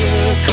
circle.